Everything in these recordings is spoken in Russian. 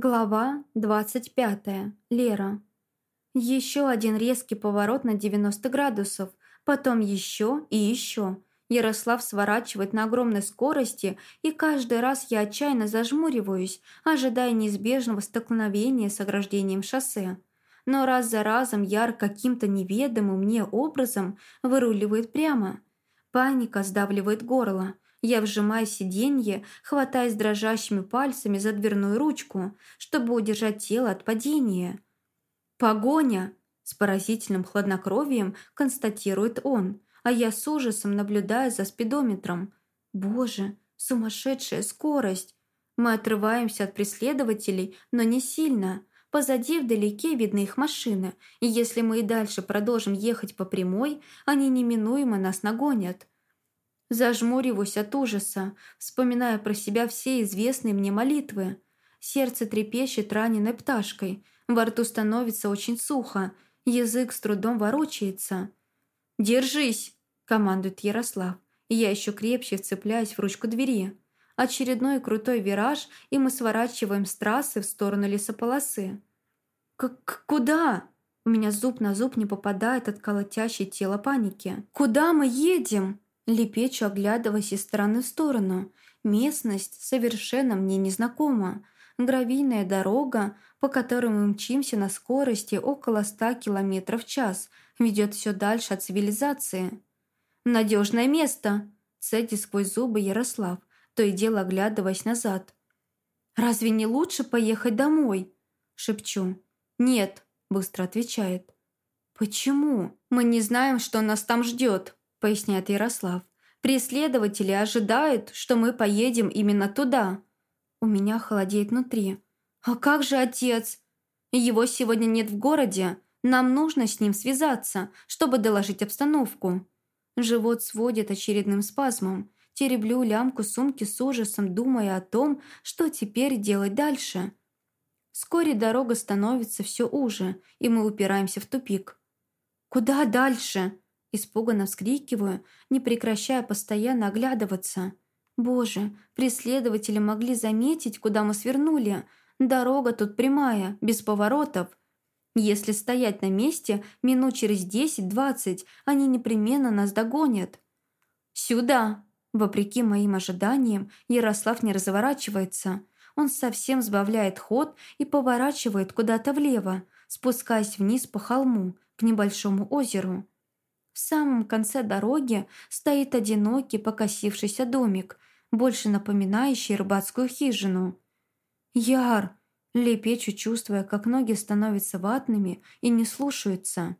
Глава 25. Лера. Еще один резкий поворот на 90 градусов, потом еще и еще. Ярослав сворачивает на огромной скорости, и каждый раз я отчаянно зажмуриваюсь, ожидая неизбежного столкновения с ограждением шоссе. Но раз за разом Яр каким-то неведомым мне образом выруливает прямо. Паника сдавливает горло – я вжимаю сиденье, хватаясь дрожащими пальцами за дверную ручку, чтобы удержать тело от падения. «Погоня!» – с поразительным хладнокровием констатирует он, а я с ужасом наблюдаю за спидометром. «Боже, сумасшедшая скорость!» Мы отрываемся от преследователей, но не сильно. Позади вдалеке видны их машины, и если мы и дальше продолжим ехать по прямой, они неминуемо нас нагонят. Зажмуриваюсь от ужаса, вспоминая про себя все известные мне молитвы. Сердце трепещет раненой пташкой, во рту становится очень сухо, язык с трудом ворочается. «Держись!» – командует Ярослав. Я еще крепче вцепляюсь в ручку двери. Очередной крутой вираж, и мы сворачиваем с трассы в сторону лесополосы. «К «Куда?» У меня зуб на зуб не попадает от колотящей тела паники. «Куда мы едем?» Лепечу, оглядываясь из стороны в сторону. Местность совершенно мне незнакома. Гравийная дорога, по которой мы мчимся на скорости около 100 км в час, ведет все дальше от цивилизации. «Надежное место!» – цедит сквозь зубы Ярослав, то и дело оглядываясь назад. «Разве не лучше поехать домой?» – шепчу. «Нет», – быстро отвечает. «Почему? Мы не знаем, что нас там ждет», – поясняет Ярослав. «Преследователи ожидают, что мы поедем именно туда». У меня холодеет внутри. «А как же отец? Его сегодня нет в городе. Нам нужно с ним связаться, чтобы доложить обстановку». Живот сводит очередным спазмом. Тереблю лямку сумки с ужасом, думая о том, что теперь делать дальше. Вскоре дорога становится все уже, и мы упираемся в тупик. «Куда дальше?» Испуганно вскрикиваю, не прекращая постоянно оглядываться. Боже, преследователи могли заметить, куда мы свернули. Дорога тут прямая, без поворотов. Если стоять на месте, минут через десять-двадцать они непременно нас догонят. «Сюда!» Вопреки моим ожиданиям, Ярослав не разворачивается. Он совсем сбавляет ход и поворачивает куда-то влево, спускаясь вниз по холму, к небольшому озеру. В самом конце дороги стоит одинокий покосившийся домик, больше напоминающий рыбацкую хижину. «Яр!» – лепечу, чувствуя, как ноги становятся ватными и не слушаются.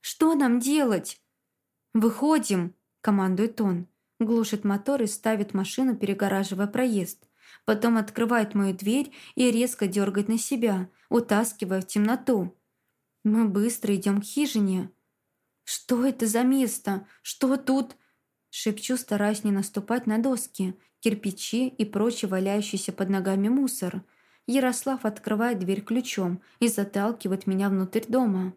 «Что нам делать?» «Выходим!» – командует он. Глушит мотор и ставит машину, перегораживая проезд. Потом открывает мою дверь и резко дергает на себя, утаскивая в темноту. Мы быстро идем к хижине. «Что это за место? Что тут?» Шепчу, стараясь не наступать на доски, кирпичи и прочий валяющийся под ногами мусор. Ярослав открывает дверь ключом и заталкивает меня внутрь дома.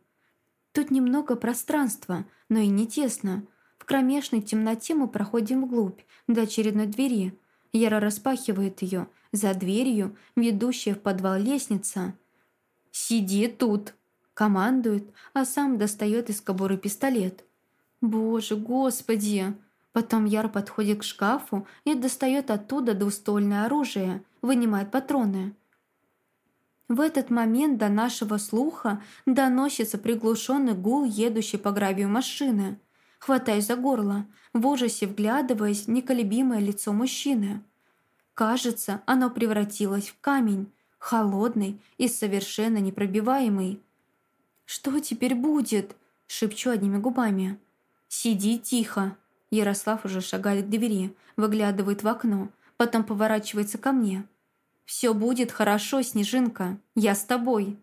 Тут немного пространства, но и не тесно. В кромешной темноте мы проходим вглубь, до очередной двери. Яра распахивает ее. За дверью, ведущая в подвал лестница. «Сиди тут!» Командует, а сам достает из кобуры пистолет. «Боже, господи!» Потом Яр подходит к шкафу и достает оттуда двуствольное оружие, вынимает патроны. В этот момент до нашего слуха доносится приглушенный гул, едущей по гравию машины. Хватаюсь за горло, в ужасе вглядываясь в неколебимое лицо мужчины. Кажется, оно превратилось в камень, холодный и совершенно непробиваемый. «Что теперь будет?» – шепчу одними губами. «Сиди тихо!» Ярослав уже шагает к двери, выглядывает в окно, потом поворачивается ко мне. «Все будет хорошо, Снежинка, я с тобой!»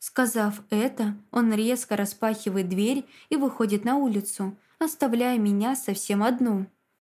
Сказав это, он резко распахивает дверь и выходит на улицу, оставляя меня совсем одну –